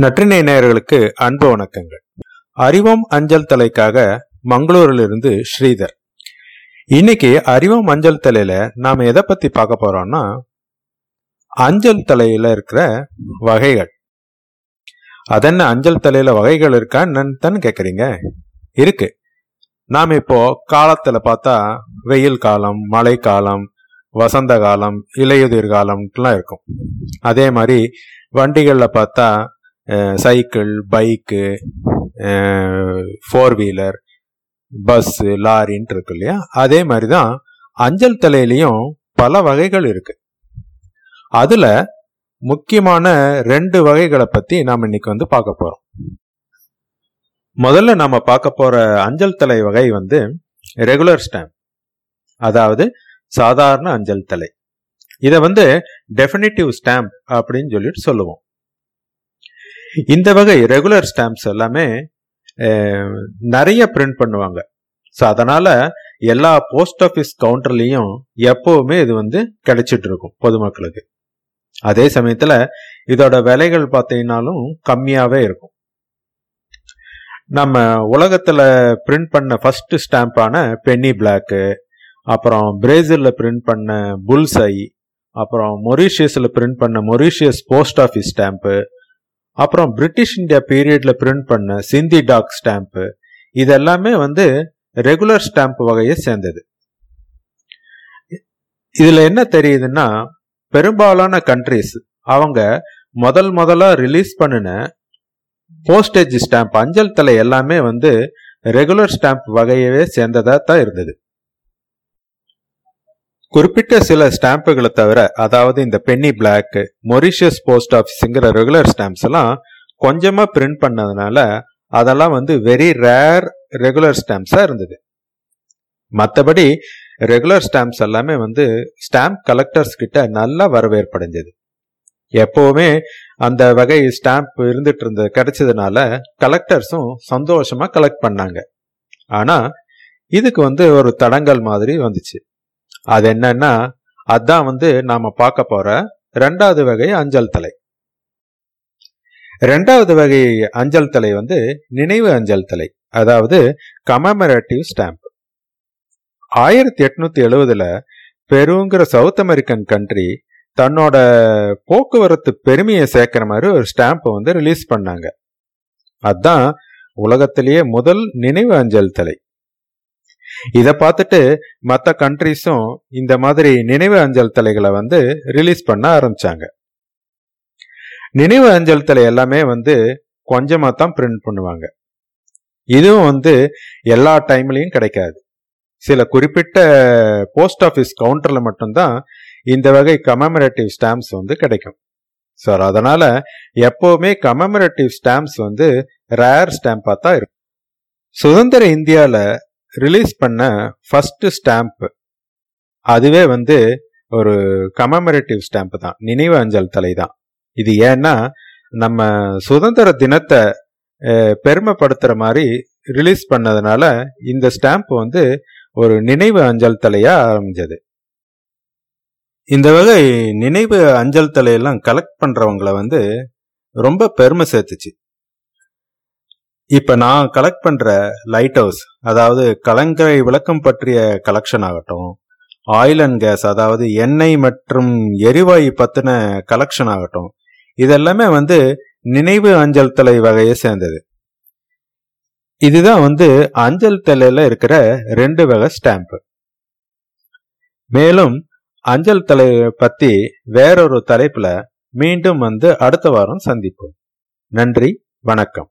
நற்றினை நேயர்களுக்கு அன்பு வணக்கங்கள். அறிவம் அஞ்சல் தலைக்காக மங்களூரிலிருந்து ஸ்ரீதர். இன்னைக்கு அறிவம் அஞ்சல் தலையில நாம எதை பத்தி பார்க்க போறோம்னா அஞ்சல் தலையில இருக்கிற வகைகள். அதென்ன அஞ்சல் தலையில வகைகள் இருக்கா என்னன்னு கேக்குறீங்க? இருக்கு. நாம் இப்போ காலத்துல பார்த்தா வெயில் காலம் மழை காலம் வசந்த காலம் இலையுதிர் காலம்லாம் இருக்கும். அதே மாதிரி வண்டிகளில் பார்த்தா cycle bike four wheeler bus லாரின்ட்டு இருக்கு இல்லையா? அதே மாதிரி தான் அஞ்சல் தலையிலையும் பல வகைகள் இருக்கு. அதில் முக்கியமான ரெண்டு வகைகளை பற்றி நாம் இன்னைக்கு வந்து பார்க்க போகிறோம் முதல்ல நம்ம பார்க்க போகிற அஞ்சல் தலை வகை வந்து ரெகுலர் ஸ்டாம்ப் அதாவது சாதாரண அஞ்சல் தலை. இதை வந்து டெஃபினிட்டிவ் ஸ்டாம்ப் அப்படின்னு சொல்லிட்டு சொல்லுவோம். இந்த வகை ரெகுலர் ஸ்டாம்ப்ஸ் எல்லாமே நிறைய பிரிண்ட் பண்ணுவாங்க. ஸோ அதனால எல்லா போஸ்ட் ஆஃபீஸ் கவுண்டர்லையும் எப்பவுமே இது வந்து கிடைச்சிட்டு இருக்கும் பொதுமக்களுக்கு. அதே சமயத்தில் இதோட விலைகள் பார்த்தீங்கன்னாலும் கம்மியாகவே இருக்கும். நம்ம உலகத்தில் பிரிண்ட் பண்ண ஃபர்ஸ்ட் ஸ்டாம்பான பென்னி பிளாக்கு அப்புறம் பிரேசிலில் பிரிண்ட் பண்ண புல்சை அப்புறம் மொரீஷியஸில் பிரிண்ட் பண்ண மொரீஷியஸ் போஸ்ட் ஆஃபீஸ் ஸ்டாம்ப்பு அப்புறம் பிரிட்டிஷ் இந்தியா பீரியட்ல பிரிண்ட் பண்ண சிந்தி டாக் ஸ்டாம்ப்பு இதெல்லாமே வந்து ரெகுலர் ஸ்டாம்ப் வகையை சேர்ந்தது. இதுல என்ன தெரியுதுன்னா பெரும்பாலான கண்ட்ரிஸ் அவங்க முதல் முதலா ரிலீஸ் பண்ணின போஸ்டேஜ் ஸ்டாம்ப் அஞ்சல் தலை எல்லாமே வந்து ரெகுலர் ஸ்டாம்ப் வகையவே சேர்ந்ததா தான் இருந்தது. குறிப்பிட்ட சில ஸ்டாம்புகளை தவிர அதாவது இந்த பென்னி பிளாக் மொரிஷியஸ் போஸ்ட் ஆஃபீஸுங்கிற ரெகுலர் ஸ்டாம்ப்ஸ் எல்லாம் கொஞ்சமா பிரிண்ட் பண்ணதுனால அதெல்லாம் வந்து வெரி ரேர் ரெகுலர் ஸ்டாம்ப்ஸா இருந்தது. மற்றபடி ரெகுலர் ஸ்டாம்ப்ஸ் எல்லாமே வந்து ஸ்டாம்ப் கலெக்டர்ஸ் கிட்ட நல்லா வரவேற்படைஞ்சது. எப்பவுமே அந்த வகை ஸ்டாம்ப் இருந்துட்டு இருந்தது கிடைச்சதுனால கலெக்டர்ஸும் சந்தோஷமா கலெக்ட் பண்ணாங்க. ஆனா இதுக்கு வந்து ஒரு தடங்கல் மாதிரி வந்துச்சு. அது என்னன்னா அதான் வந்து நாம பார்க்க போற ரெண்டாவது வகை அஞ்சல் தலை. ரெண்டாவது வகை அஞ்சல் தலை வந்து நினைவு அஞ்சல் தலை அதாவது கமமரேட்டிவ் ஸ்டாம்ப் ஆயிரத்தி எட்நூத்தி எழுவதுல பெருங்கிற சவுத் அமெரிக்கன் கண்ட்ரி தன்னோட போக்குவரத்து பெருமையை சேர்க்கிற மாதிரி ஒரு ஸ்டாம்ப் வந்து ரிலீஸ் பண்ணாங்க. அதான் உலகத்திலேயே முதல் நினைவு அஞ்சல் தலை. இதை பார்த்துட்டு மற்ற கண்ட்ரிஸும் இந்த மாதிரி நினைவு அஞ்சல் தலைகளை வந்து ரிலீஸ் பண்ண ஆரம்பிச்சாங்க. நினைவு அஞ்சல் தலை எல்லாமே வந்து கொஞ்சமா தான் பிரிண்ட் பண்ணுவாங்க. இதுவும் வந்து எல்லா டைம்லயும் கிடைக்காது. சில குறிப்பிட்ட போஸ்ட் ஆஃபீஸ் கவுண்டர்ல மட்டும்தான் இந்த வகை கமமரேட்டிவ் ஸ்டாம்ப்ஸ் வந்து கிடைக்கும். சார் அதனால எப்போவுமே கமமரேட்டிவ் ஸ்டாம்ப்ஸ் வந்து ரேர் ஸ்டாம்பாக தான் இருக்கும். சுதந்திர இந்தியால ரிலீஸ் பண்ண ஃபஸ்ட்டு ஸ்டாம்ப் அதுவே வந்து ஒரு கமமரேட்டிவ் ஸ்டாம்ப் தான். நினைவு அஞ்சல் தலை தான். இது ஏன்னா நம்ம சுதந்திர தினத்தை பெருமைப்படுத்துகிற மாதிரி ரிலீஸ் பண்ணதுனால இந்த ஸ்டாம்ப் வந்து ஒரு நினைவு அஞ்சல் தலையாக ஆரம்பிச்சது. இந்த வகை நினைவு அஞ்சல் தலையெல்லாம் கலெக்ட் பண்ணுறவங்களை வந்து ரொம்ப பெருமை சேர்த்துச்சு. இப்ப நான் கலெக்ட் பண்ற லைட் ஹவுஸ் அதாவது கலங்கரை விளக்கம் பற்றிய கலெக்ஷன் ஆகட்டும் ஆயில் அண்ட் கேஸ் அதாவது எண்ணெய் மற்றும் எரிவாயு பத்தின கலெக்ஷன் ஆகட்டும் இதெல்லாமே வந்து நினைவு அஞ்சல் தலை வகையை சேர்ந்தது. இதுதான் வந்து அஞ்சல் தலையில இருக்கிற ரெண்டு வகை ஸ்டாம்ப் மேலும் அஞ்சல் தலை பத்தி வேறொரு தலைப்புல மீண்டும் வந்து அடுத்த வாரம் சந்திப்போம். நன்றி வணக்கம்.